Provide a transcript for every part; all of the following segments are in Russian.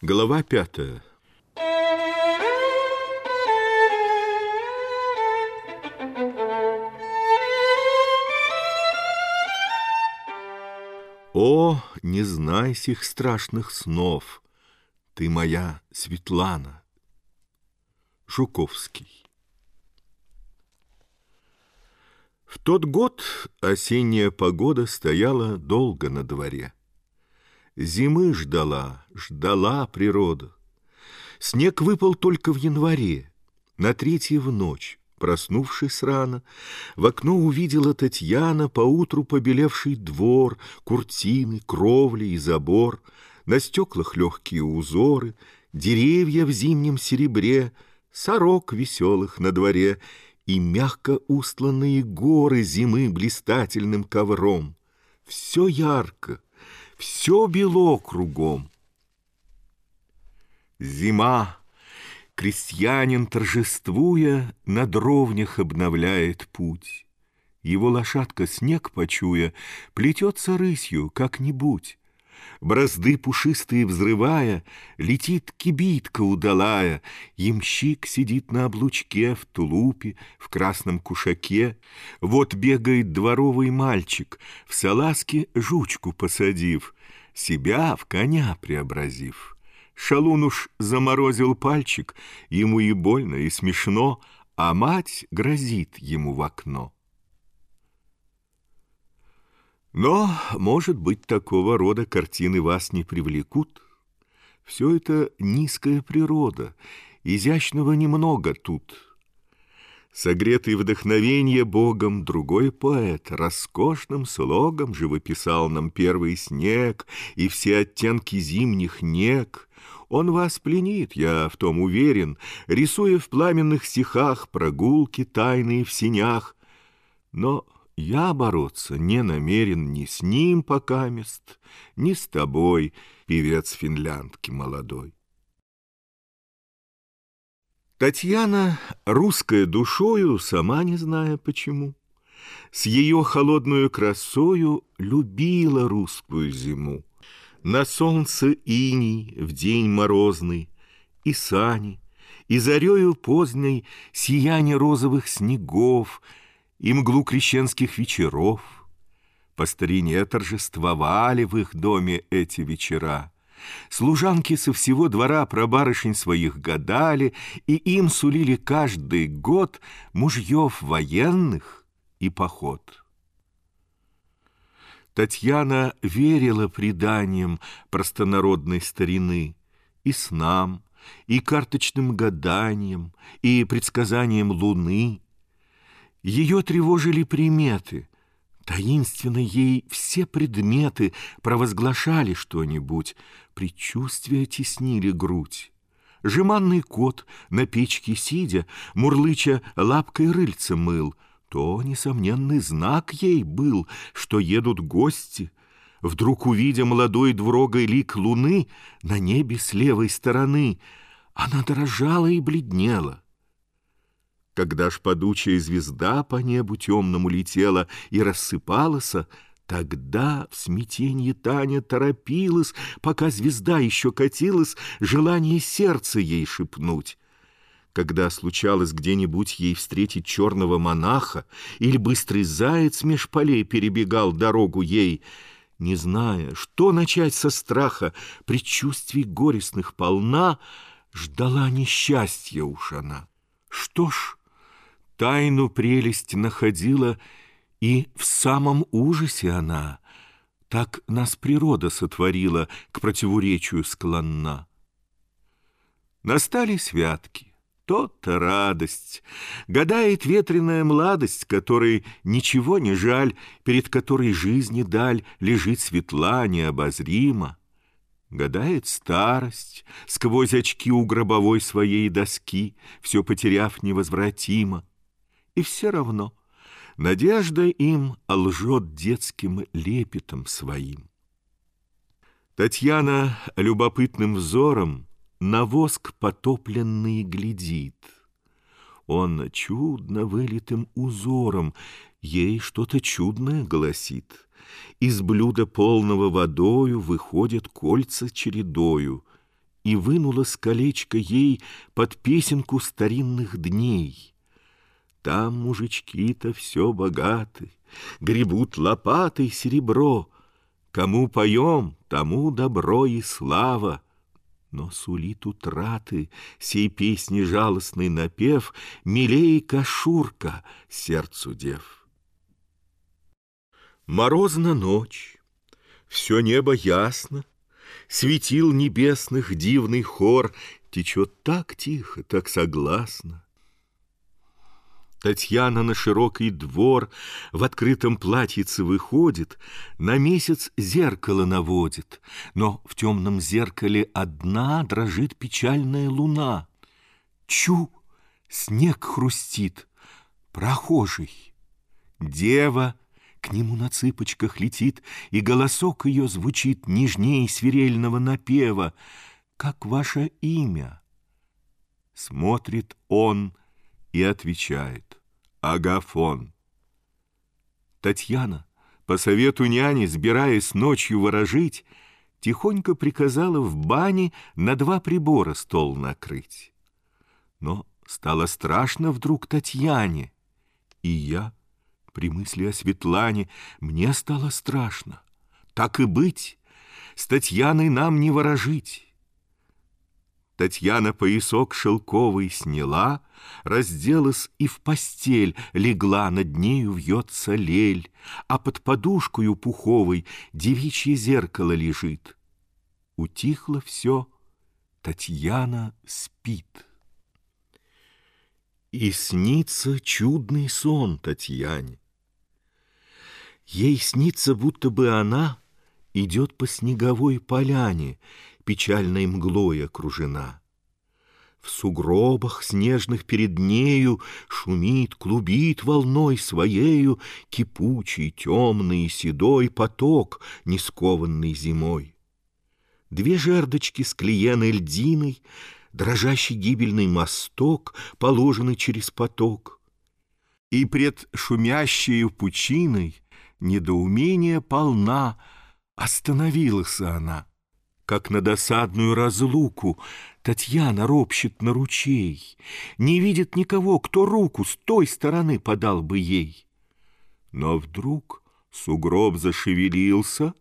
Глава пятая. О, не знай сих страшных снов, Ты моя Светлана. Жуковский. В тот год осенняя погода стояла долго на дворе. Зимы ждала, ждала природа. Снег выпал только в январе, на третье в ночь. Проснувшись рано, в окно увидела Татьяна поутру побелевший двор, куртины, кровли и забор, на стеклах легкие узоры, деревья в зимнем серебре, сорок веселых на дворе и мягко устланные горы зимы блистательным ковром. Все ярко, все бело кругом. Зима, крестьянин, торжествуя, На дровнях обновляет путь. Его лошадка, снег почуя, Плетется рысью как-нибудь. Бразды пушистые взрывая, Летит кибитка удалая, Ямщик сидит на облучке В тулупе, в красном кушаке. Вот бегает дворовый мальчик, В салазке жучку посадив, Себя в коня преобразив. Шалун уж заморозил пальчик, Ему и больно, и смешно, А мать грозит ему в окно. Но, может быть, такого рода картины вас не привлекут. Все это низкая природа, изящного немного тут. Согретый вдохновенье Богом, другой поэт роскошным слогом живописал нам первый снег и все оттенки зимних нег. Он вас пленит, я в том уверен, рисуя в пламенных стихах прогулки тайные в синях. Но я бороться не намерен ни с ним покамест, ни с тобой, певец финляндки молодой. Татьяна, русская душою, сама не зная почему, с ее холодную красою любила русскую зиму. На солнце иней в день морозный, и сани, и зарею поздней сияние розовых снегов — и мглу крещенских вечеров. По старине торжествовали в их доме эти вечера. Служанки со всего двора про барышень своих гадали, и им сулили каждый год мужьев военных и поход. Татьяна верила преданиям простонародной старины и снам, и карточным гаданиям, и предсказаниям луны, ее тревожили приметы. Таинственно ей все предметы провозглашали что-нибудь, предчувствия теснили грудь. Жеманный кот на печке сидя, мурлыча лапкой рыльца мыл, то несомненный знак ей был, что едут гости. Вдруг, увидя молодой двурогой лик луны на небе с левой стороны, она дрожала и бледнела — когда ж падучая звезда по небу темному летела и рассыпалась, Тогда в смятении Таня торопилась, пока звезда еще катилась, желание сердца ей шепнуть. Когда случалось где-нибудь ей встретить черного монаха или быстрый заяц меж полей перебегал дорогу ей, не зная, что начать со страха, предчувствий горестных полна, ждала несчастья уж она. Что ж, тайну прелесть находила, и в самом ужасе она, так нас природа сотворила, к противоречию склонна. Настали святки, то-то радость, гадает ветреная младость, которой ничего не жаль, перед которой жизни даль лежит светла необозрима. Гадает старость, сквозь очки у гробовой своей доски, все потеряв невозвратимо и все равно надежда им лжет детским лепетом своим. Татьяна любопытным взором на воск потопленный глядит. Он чудно вылитым узором ей что-то чудное гласит. Из блюда полного водою выходят кольца чередою, И вынула с колечка ей под песенку старинных дней. Там мужички-то все богаты, Гребут лопатой серебро. Кому поем, тому добро и слава. Но сулит утраты сей песни жалостный напев Милей кашурка сердцу дев. Морозна ночь, все небо ясно, Светил небесных дивный хор Течет так тихо, так согласно. Татьяна на широкий двор В открытом платьице выходит, На месяц зеркало наводит, Но в темном зеркале одна Дрожит печальная луна. Чу! Снег хрустит, прохожий. Дева к нему на цыпочках летит, И голосок ее звучит Нежнее свирельного напева. «Как ваше имя?» Смотрит он и отвечает «Агафон». Татьяна, по совету няни, сбираясь ночью ворожить, Тихонько приказала в бане на два прибора стол накрыть. Но стало страшно вдруг Татьяне, и я при мысли о Светлане мне стало страшно. Так и быть, с Татьяной нам не ворожить. Татьяна поясок шелковый сняла, Разделась и в постель легла, Над нею вьется лель, А под подушкою пуховой Девичье зеркало лежит. Утихло все, Татьяна спит. И снится чудный сон Татьяне. Ей снится, будто бы она идет по снеговой поляне, печальной мглой окружена. В сугробах снежных перед нею Шумит, клубит волной своею Кипучий, темный и седой Поток, не скованный зимой. Две жердочки с клееной льдиной, Дрожащий гибельный мосток, Положенный через поток. И пред шумящей пучиной недоумение полна, Остановилась она, как на досадную разлуку Татьяна ропщет на ручей, Не видит никого, кто руку с той стороны подал бы ей. Но вдруг сугроб зашевелился,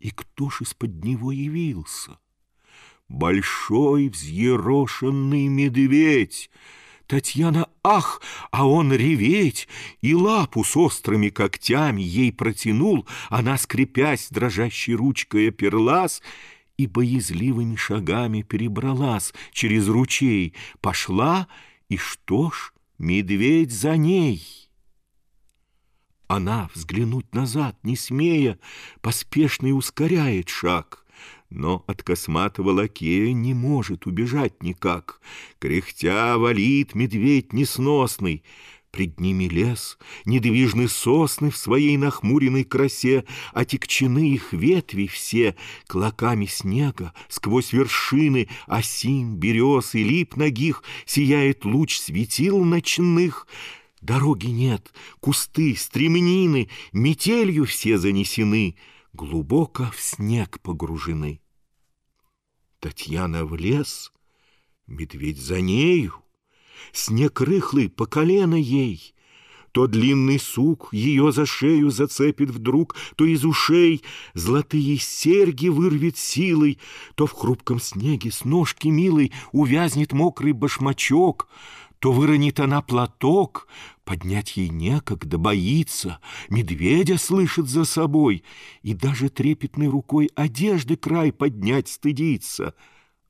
И кто ж из-под него явился? Большой взъерошенный медведь — Татьяна ах, а он реветь, и лапу с острыми когтями ей протянул, она, скрипясь, дрожащей ручкой оперлась, и боязливыми шагами перебралась через ручей, пошла, и что ж, медведь за ней. Она, взглянуть назад, не смея, поспешно и ускоряет шаг. Но от косматого лакея не может убежать никак. Кряхтя валит медведь несносный. Пред ними лес, недвижны сосны в своей нахмуренной красе, Отекчены их ветви все клоками снега, Сквозь вершины осин, берез и лип ногих Сияет луч светил ночных. Дороги нет, кусты, стремнины, Метелью все занесены, Глубоко в снег погружены. Татьяна в лес, медведь за нею, Снег рыхлый по колено ей, То длинный сук ее за шею зацепит вдруг, То из ушей золотые серьги вырвет силой, То в хрупком снеге с ножки милой Увязнет мокрый башмачок, то выронит она платок, поднять ей некогда, боится, медведя слышит за собой, и даже трепетной рукой одежды край поднять стыдится.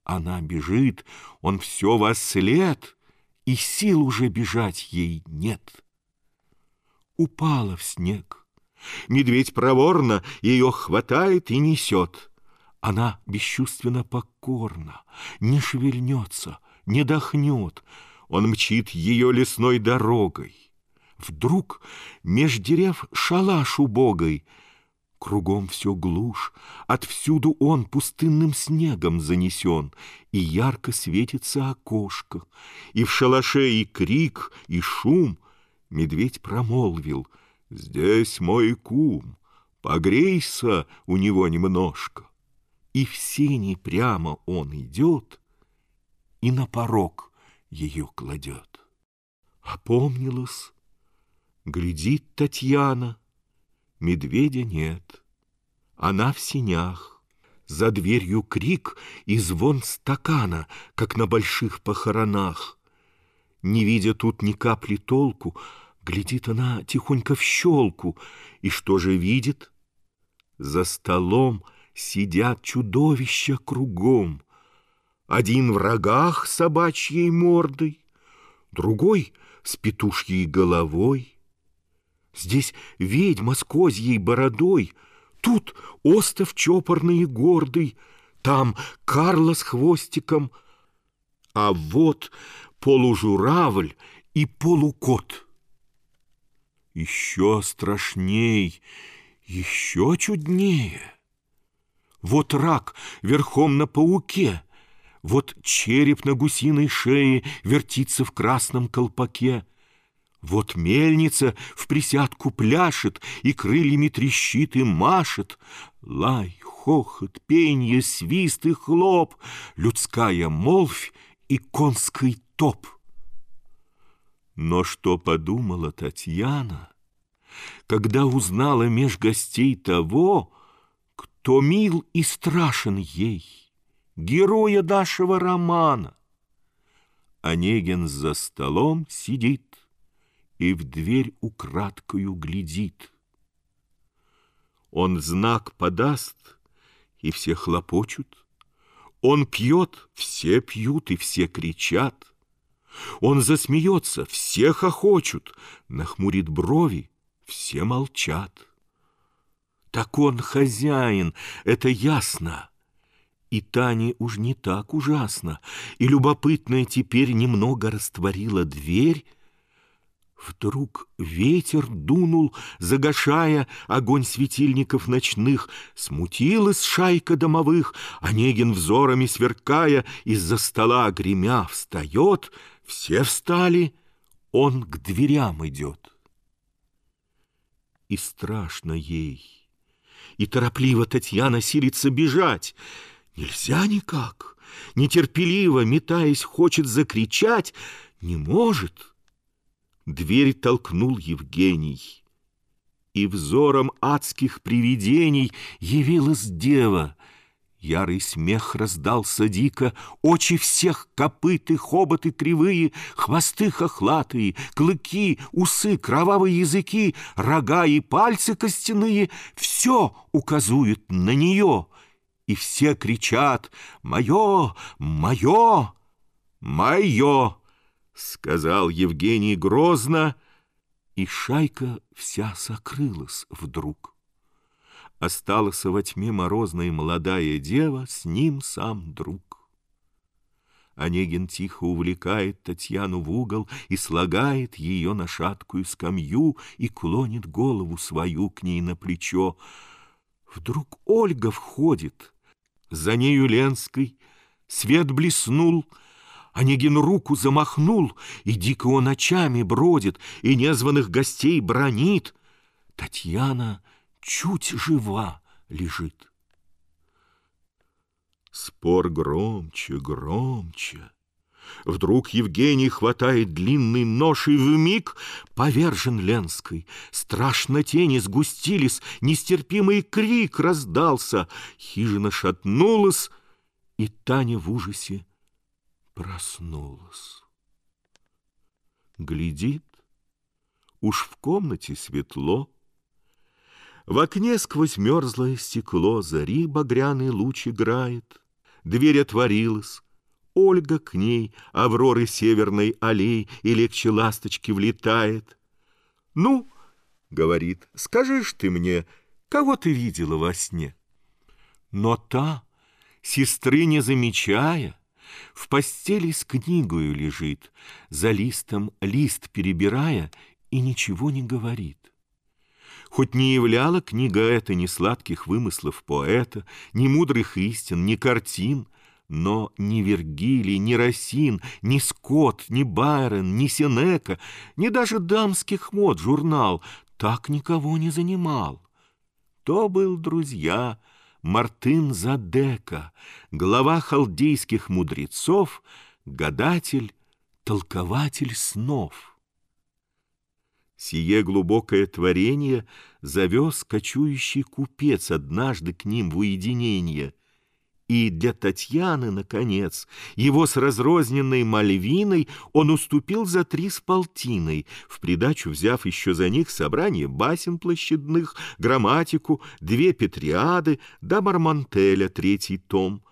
Она бежит, он все во след, и сил уже бежать ей нет. Упала в снег. Медведь проворно ее хватает и несет. Она бесчувственно покорна, не шевельнется, не дохнет, он мчит ее лесной дорогой. Вдруг меж дерев шалаш убогой, Кругом все глушь, отвсюду он пустынным снегом занесен, И ярко светится окошко, и в шалаше и крик, и шум. Медведь промолвил, «Здесь мой кум, погрейся у него немножко». И в сени прямо он идет, И на порог ее кладет. Опомнилась, глядит Татьяна, Медведя нет, она в синях. За дверью крик и звон стакана, Как на больших похоронах. Не видя тут ни капли толку, Глядит она тихонько в щелку, И что же видит? За столом сидят чудовища кругом. Один в рогах собачьей мордой, Другой с петушьей головой. Здесь ведьма с козьей бородой, Тут остов чопорный и гордый, Там Карла с хвостиком, А вот полужуравль и полукот. Еще страшней, еще чуднее. Вот рак верхом на пауке, Вот череп на гусиной шее Вертится в красном колпаке. Вот мельница в присядку пляшет И крыльями трещит и машет. Лай, хохот, пенье, свист и хлоп, Людская молвь и конский топ. Но что подумала Татьяна, Когда узнала меж гостей того, Кто мил и страшен ей, Героя нашего романа? Онегин за столом сидит И в дверь украдкою глядит. Он знак подаст, и все хлопочут. Он пьет, все пьют и все кричат. Он засмеется, все хохочут, нахмурит брови, все молчат. Так он хозяин, это ясно. И Тане уж не так ужасно, и любопытная теперь немного растворила дверь, Вдруг ветер дунул, загашая огонь светильников ночных, Смутилась шайка домовых, Онегин взорами сверкая, Из-за стола гремя встает, все встали, он к дверям идет. И страшно ей, и торопливо Татьяна силится бежать. Нельзя никак, нетерпеливо, метаясь, хочет закричать, не может — Дверь толкнул Евгений, И взором адских привидений Явилась дева. Ярый смех раздался дико, Очи всех копыты, хоботы кривые, Хвосты хохлатые, клыки, усы, кровавые языки, Рога и пальцы костяные — Все указуют на нее. И все кричат «Мое! Мое! Мое!» — сказал Евгений грозно, и шайка вся сокрылась вдруг. Осталась во тьме морозная молодая дева, с ним сам друг. Онегин тихо увлекает Татьяну в угол и слагает ее на шаткую скамью и клонит голову свою к ней на плечо. Вдруг Ольга входит, за нею Ленской, свет блеснул — Онегин руку замахнул, и дико он ночами бродит, и незваных гостей бронит. Татьяна чуть жива лежит. Спор громче, громче. Вдруг Евгений хватает длинный нож и вмиг повержен Ленской. Страшно тени сгустились, нестерпимый крик раздался. Хижина шатнулась, и Таня в ужасе проснулась. Глядит, уж в комнате светло, В окне сквозь мерзлое стекло Зари багряный луч играет, Дверь отворилась, Ольга к ней, Авроры северной аллей И легче ласточки влетает. «Ну, — говорит, — скажешь ты мне, Кого ты видела во сне?» Но та, сестры не замечая, в постели с книгою лежит, за листом лист перебирая, и ничего не говорит. Хоть не являла книга эта ни сладких вымыслов поэта, ни мудрых истин, ни картин, но ни Вергилий, ни Росин, ни Скотт, ни Байрон, ни Сенека, ни даже дамских мод журнал так никого не занимал. То был, друзья, Мартын Задека, глава халдейских мудрецов, гадатель, толкователь снов. Сие глубокое творение завез кочующий купец однажды к ним в уединение — и для Татьяны, наконец, его с разрозненной Мальвиной он уступил за три с полтиной, в придачу взяв еще за них собрание басен площадных, грамматику, две Петриады, да Мармантеля третий том.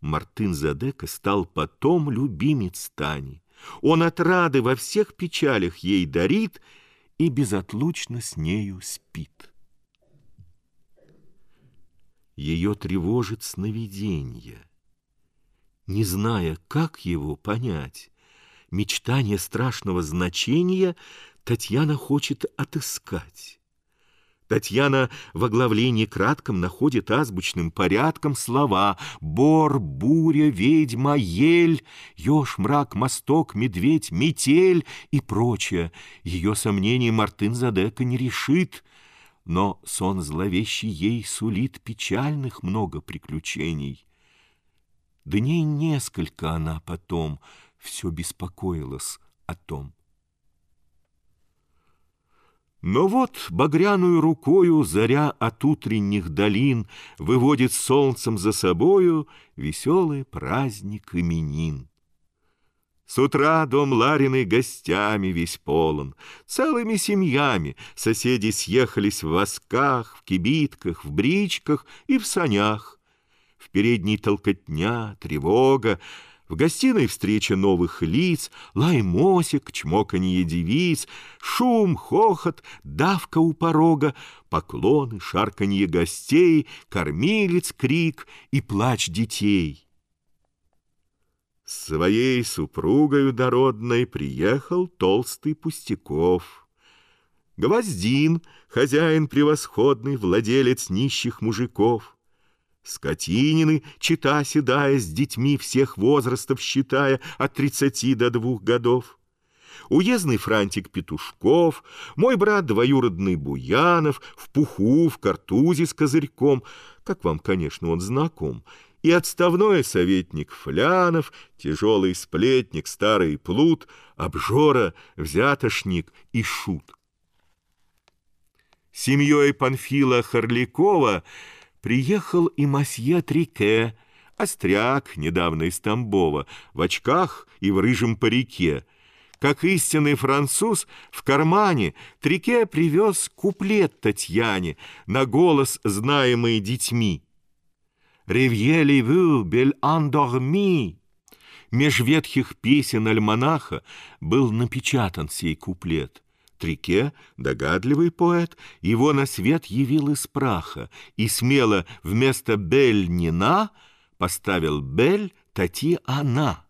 Мартын Задека стал потом любимец Тани. Он от рады во всех печалях ей дарит и безотлучно с нею спит ее тревожит сновидение. Не зная, как его понять, мечтание страшного значения Татьяна хочет отыскать. Татьяна в оглавлении кратком находит азбучным порядком слова «бор», «буря», «ведьма», «ель», «еж», «мрак», «мосток», «медведь», «метель» и прочее. Ее сомнений Мартын Задека не решит — но сон зловещий ей сулит печальных много приключений. Дней несколько она потом все беспокоилась о том. Но вот багряную рукою заря от утренних долин Выводит солнцем за собою веселый праздник именин. С утра дом Лариной гостями весь полон, Целыми семьями. Соседи съехались в восках, В кибитках, в бричках и в санях. В передней толкотня, тревога, В гостиной встреча новых лиц, Лай мосик, чмоканье девиц, Шум, хохот, давка у порога, Поклоны, шарканье гостей, Кормилец крик и плач детей. Своей супругою дородной приехал толстый Пустяков. Гвоздин, хозяин превосходный, владелец нищих мужиков. Скотинины, чита седая, с детьми всех возрастов считая от тридцати до двух годов. Уездный франтик Петушков, мой брат двоюродный Буянов, в пуху, в картузе с козырьком, как вам, конечно, он знаком, и отставной советник Флянов, тяжелый сплетник, старый плут, обжора, взятошник и шут. Семьей Панфила Харлякова приехал и масье Трике, остряк, недавно из Тамбова, в очках и в рыжем парике. Как истинный француз, в кармане Трике привез куплет Татьяне на голос, знаемый детьми. «Ревье-ли-вю, бель-андорми». Меж ветхих песен альманаха был напечатан сей куплет. Трике, догадливый поэт, его на свет явил из праха и смело вместо «бель-нина» поставил «бель Тати-она».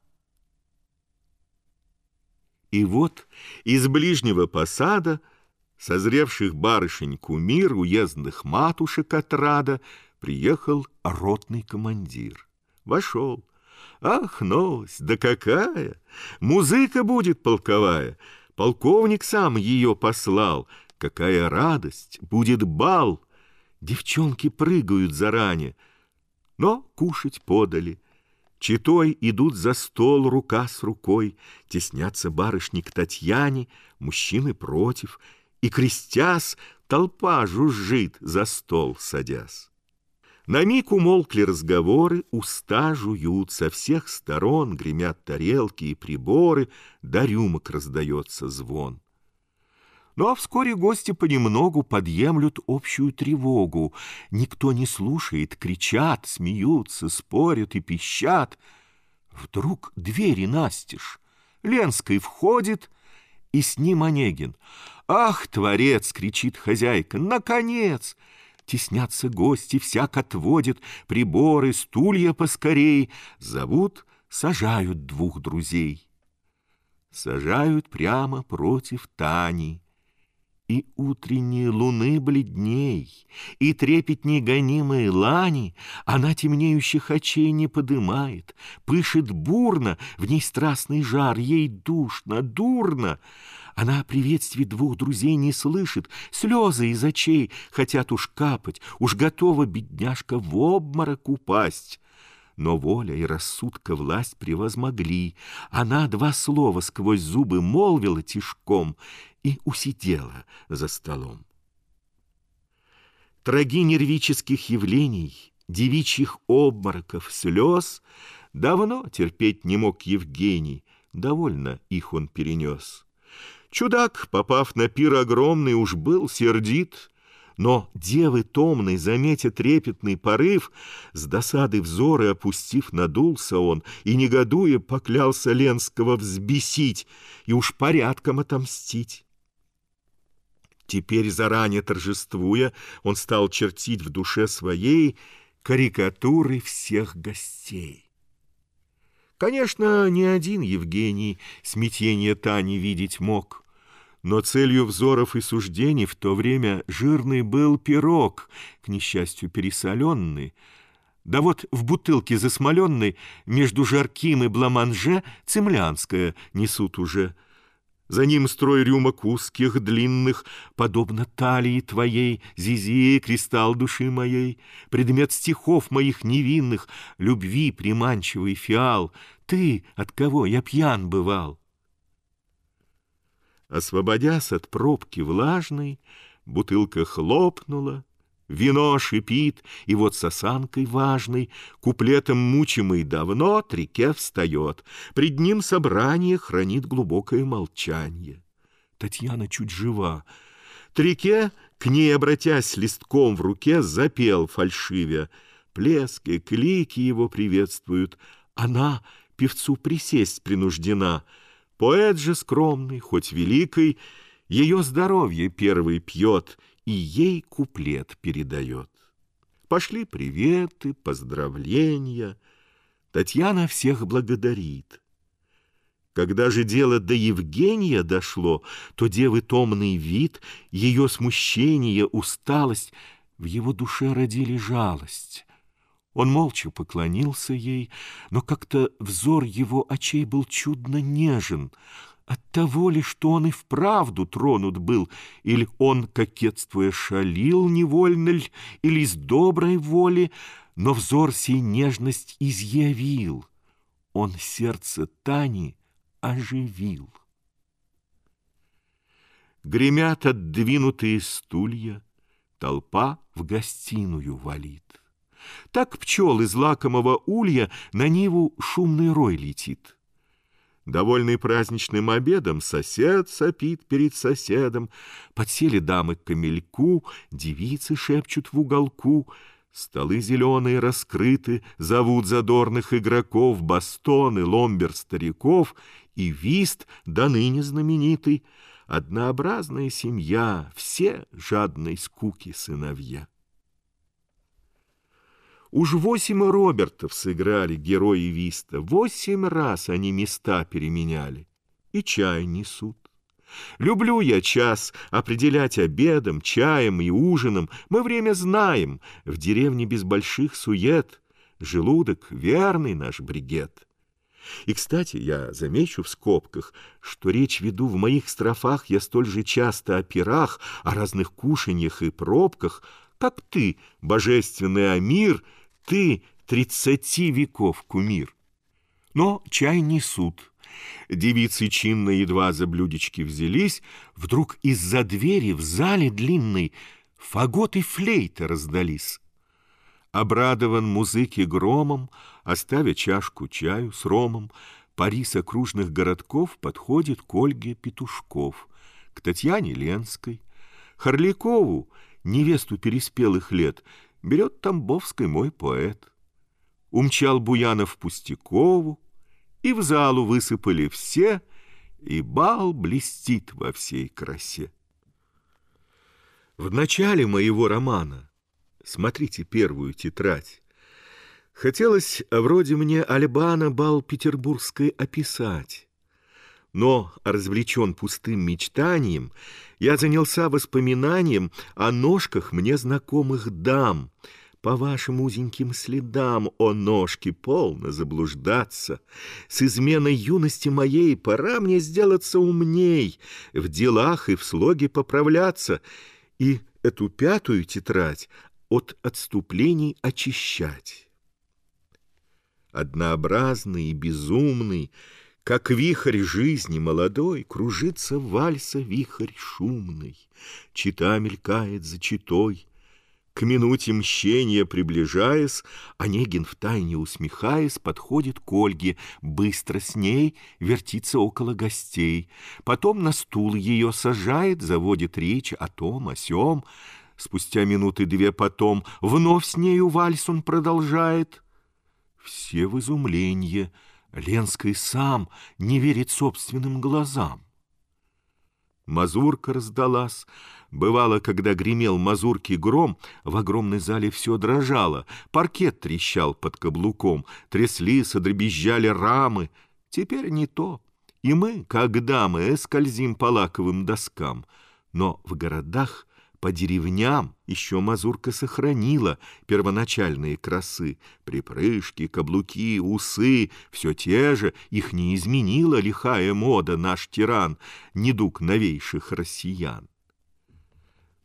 И вот из ближнего посада, созревших барышень кумир, уездных матушек от рада, приехал ротный командир. Вошел. Ах, новость, да какая! Музыка будет полковая. Полковник сам ее послал. Какая радость! Будет бал! Девчонки прыгают заранее. Но кушать подали. Читой идут за стол рука с рукой, Теснятся барышни к Татьяне, Мужчины против, и, крестясь, Толпа жужжит за стол, садясь. На миг умолкли разговоры, уста жуют, со всех сторон гремят тарелки и приборы, до рюмок раздается звон. Ну а вскоре гости понемногу подъемлют общую тревогу. Никто не слушает, кричат, смеются, спорят и пищат. Вдруг двери настежь. Ленской входит, и с ним Онегин. «Ах, творец!» — кричит хозяйка. «Наконец!» Теснятся гости, всяк отводит приборы, стулья поскорей. Зовут, сажают двух друзей. Сажают прямо против Тани. И утренние луны бледней, И трепетней гонимые лани Она темнеющих очей не подымает, Пышет бурно, в ней страстный жар, Ей душно, дурно. Она приветствий двух друзей не слышит, Слезы из очей хотят уж капать, Уж готова бедняжка в обморок упасть. Но воля и рассудка власть превозмогли. Она два слова сквозь зубы молвила тишком и усидела за столом. Троги нервических явлений, девичьих обмороков, слез давно терпеть не мог Евгений, довольно их он перенес. Чудак, попав на пир огромный, уж был сердит, но девы томной, заметя трепетный порыв, с досады взоры опустив, надулся он и, негодуя, поклялся Ленского взбесить и уж порядком отомстить. Теперь, заранее торжествуя, он стал чертить в душе своей карикатуры всех гостей. Конечно, ни один Евгений смятение Тани видеть мог. Но целью взоров и суждений в то время жирный был пирог, к несчастью пересоленный. Да вот в бутылке засмоленной между жарким и бламанже цемлянское несут уже. За ним строй рюмок узких, длинных, подобно талии твоей, Зизи, кристалл души моей, предмет стихов моих невинных, любви приманчивый фиал, ты, от кого я пьян бывал. Освободясь от пробки влажной, бутылка хлопнула, Вино шипит, и вот с осанкой важной, Куплетом мучимый давно, Трике встает. Пред ним собрание хранит глубокое молчание. Татьяна чуть жива. Трике, к ней обратясь листком в руке, Запел фальшивя. Плески, клики его приветствуют. Она певцу присесть принуждена — Поэт же скромный, хоть великий, Ее здоровье первый пьет И ей куплет передает. Пошли приветы, поздравления. Татьяна всех благодарит. Когда же дело до Евгения дошло, то девы томный вид, ее смущение, усталость в его душе родили жалость. Он молча поклонился ей, но как-то взор его очей был чудно нежен. От того ли, что он и вправду тронут был, или он, кокетствуя, шалил невольно ль, или из доброй воли, но взор сей нежность изъявил. Он сердце Тани оживил. Гремят отдвинутые стулья, толпа в гостиную валит. Так пчел из лакомого улья на Ниву шумный рой летит. Довольный праздничным обедом, сосед сопит перед соседом. Подсели дамы к камельку, девицы шепчут в уголку. Столы зеленые раскрыты, зовут задорных игроков, Бастоны, ломбер стариков и вист до ныне знаменитый. Однообразная семья, все жадной скуки сыновья. Уж восемь Робертов сыграли герои Виста, восемь раз они места переменяли. И чай несут. Люблю я час определять обедом, чаем и ужином. Мы время знаем, в деревне без больших сует. Желудок — верный наш бригет. И, кстати, я замечу в скобках, что речь веду в моих строфах я столь же часто о пирах, о разных кушаньях и пробках, как ты, божественный Амир — ты тридцати веков кумир. Но чай несут. Девицы чинно едва за блюдечки взялись, Вдруг из-за двери в зале длинной Фагот и флейта раздались. Обрадован музыки громом, Оставя чашку чаю с ромом, Парис окружных городков Подходит к Ольге Петушков, К Татьяне Ленской, Харлякову, Невесту переспелых лет, берет Тамбовской мой поэт. Умчал Буянов Пустякову, и в залу высыпали все, и бал блестит во всей красе. В начале моего романа, смотрите первую тетрадь, хотелось вроде мне Альбана бал петербургской описать. Но, развлечен пустым мечтанием, я занялся воспоминанием о ножках мне знакомых дам. По вашим узеньким следам, о ножки, полно заблуждаться. С изменой юности моей пора мне сделаться умней, в делах и в слоге поправляться, и эту пятую тетрадь от отступлений очищать. Однообразный и безумный, как вихрь жизни молодой, Кружится вальса вихрь шумный, Чита мелькает за читой. К минуте мщения приближаясь, Онегин втайне усмехаясь Подходит к Ольге, быстро с ней Вертится около гостей. Потом на стул ее сажает, Заводит речь о том, о сём. Спустя минуты две потом Вновь с нею вальс он продолжает. Все в изумленье — Ленский сам не верит собственным глазам. Мазурка раздалась. Бывало, когда гремел мазурки гром, в огромной зале все дрожало, паркет трещал под каблуком, трясли, содребезжали рамы. Теперь не то. И мы, как дамы, скользим по лаковым доскам. Но в городах по деревням еще мазурка сохранила первоначальные красы. Припрыжки, каблуки, усы — все те же, их не изменила лихая мода наш тиран, недуг новейших россиян.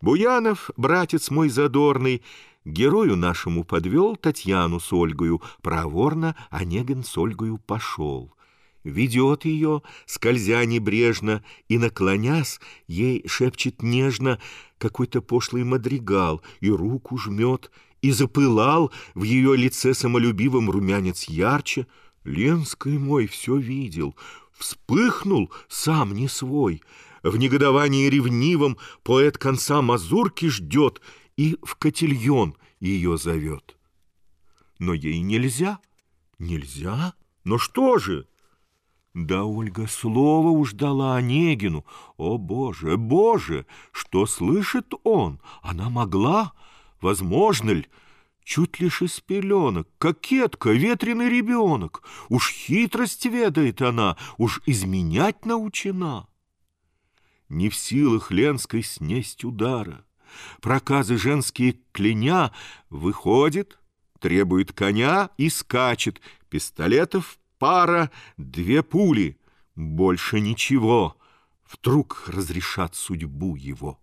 Буянов, братец мой задорный, герою нашему подвел Татьяну с Ольгою, проворно Онегин с Ольгою пошел ведет ее, скользя небрежно, и, наклонясь, ей шепчет нежно какой-то пошлый мадригал, и руку жмет, и запылал в ее лице самолюбивым румянец ярче. Ленской мой все видел, вспыхнул сам не свой. В негодовании ревнивом поэт конца мазурки ждет и в котельон ее зовет. Но ей нельзя, нельзя, но что же? Да Ольга слова уж дала Онегину. О, Боже, Боже, что слышит он? Она могла? Возможно ли? Чуть лишь из пеленок, кокетка, ветреный ребенок. Уж хитрость ведает она, уж изменять научена. Не в силах Ленской снесть удара. Проказы женские кляня выходит, требует коня и скачет, пистолетов пара, две пули, больше ничего. Вдруг разрешат судьбу его.